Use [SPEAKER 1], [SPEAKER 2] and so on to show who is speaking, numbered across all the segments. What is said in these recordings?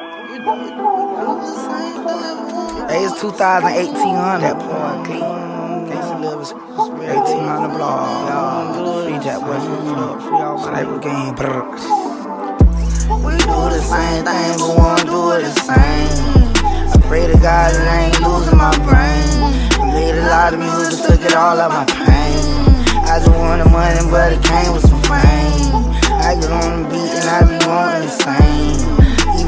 [SPEAKER 1] Hey, it's 2018 on that point, clean. Gangsta live is 1800 blog. Free Jack West, free Floyd, free all game. We do the same thing, but won't do it the same. I pray to God that I ain't losing my brain. I made a lot of music, took it all out my pain. I just wanted money, but it came with some fame. I get on the beat and I be wanting the same.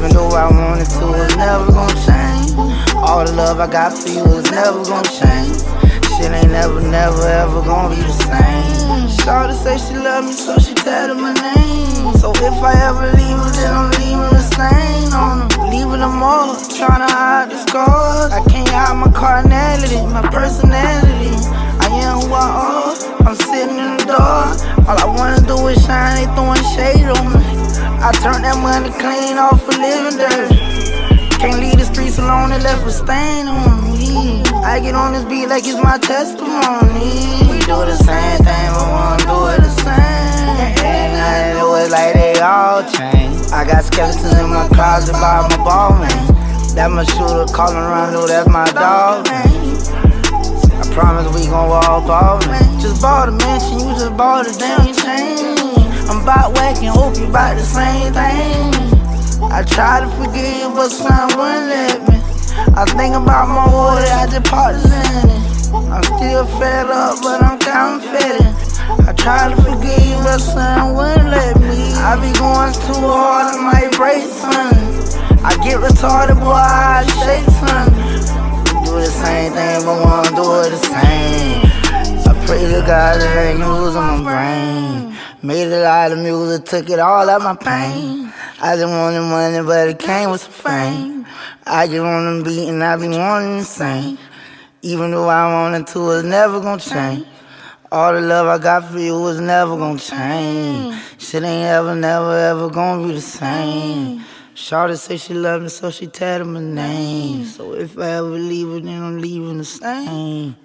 [SPEAKER 1] Even though I wanted to, it's never gonna change. All the love I got for you is never gonna change. Shit ain't never, never, ever gonna be the same. Shawty say she love me, so she tatted my name. So if I ever leave her, then I'm leaving the stain on her. Leaving them all, trying to hide the scars. I can't hide my carnality, my personality. I am who I are. I'm sitting in the dark. All I wanna do is shine, they throwing shade on me. I turn that money clean off for living dirty. Can't leave the streets alone and left a stain on me. I get on this beat like it's my testimony. We do the same thing, but won't do it the same. Ain't nothing do it like they all change. I got skeletons in my closet by my ball man. That my shooter calling around, know that's my dog man. I promise we gon' walk ball man. Just bought a mansion, you just bought a damn chain. I'm about whacking, hope you about the same thing. I try to forgive, but son wouldn't let me. I think about my water, I just popped in it. I'm still fed up, but I'm counterfeiting. I try to forgive, but son wouldn't let me. I be going too hard, I might break something. I get retarded, boy, I shake something. Do the same thing, but won't do it the same. I pray to God that ain't losing my brain. Made a lot of music, took it all out my pain. I just wanted money, but it came with some fame. I just on the beat and I be wanting the same. Even though I wanted to, it's never gonna change. All the love I got for you is never gonna change. Shit ain't ever, never, ever gonna be the same. Shawty say she love me, so she tatted my name. So if I ever leave her, then I'm leaving the same.